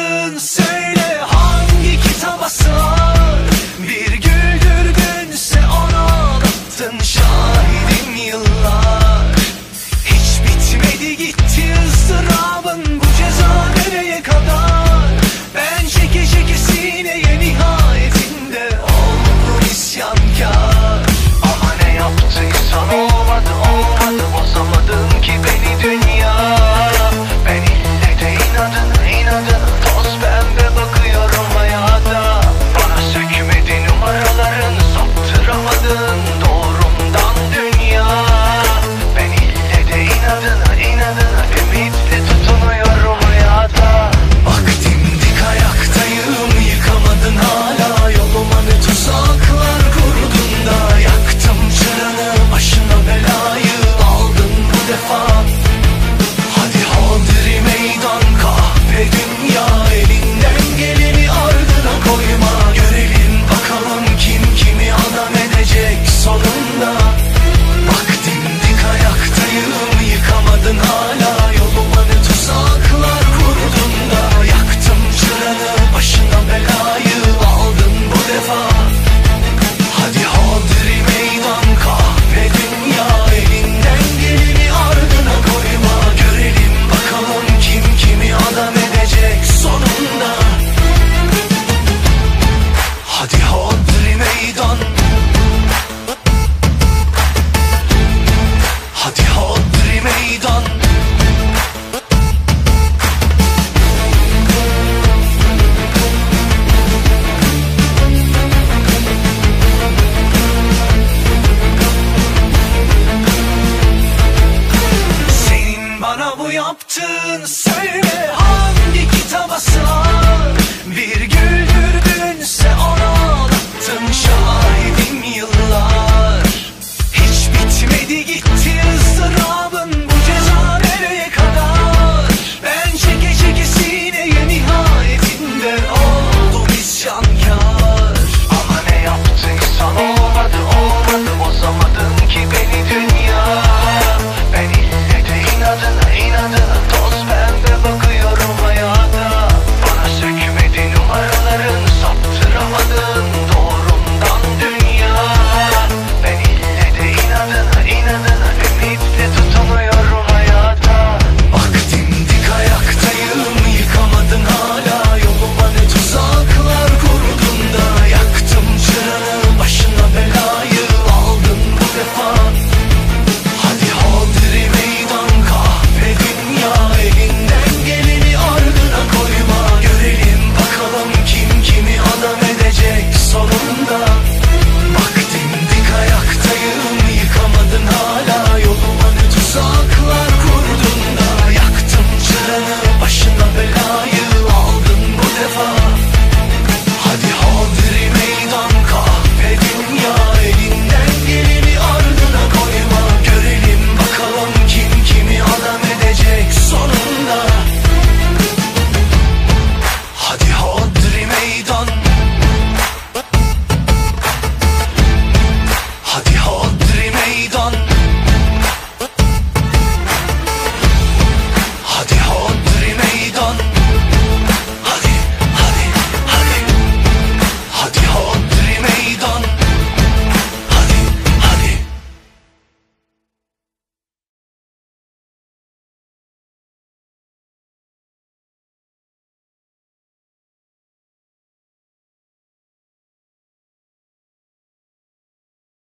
adın Söyle hangi kitaba sığar?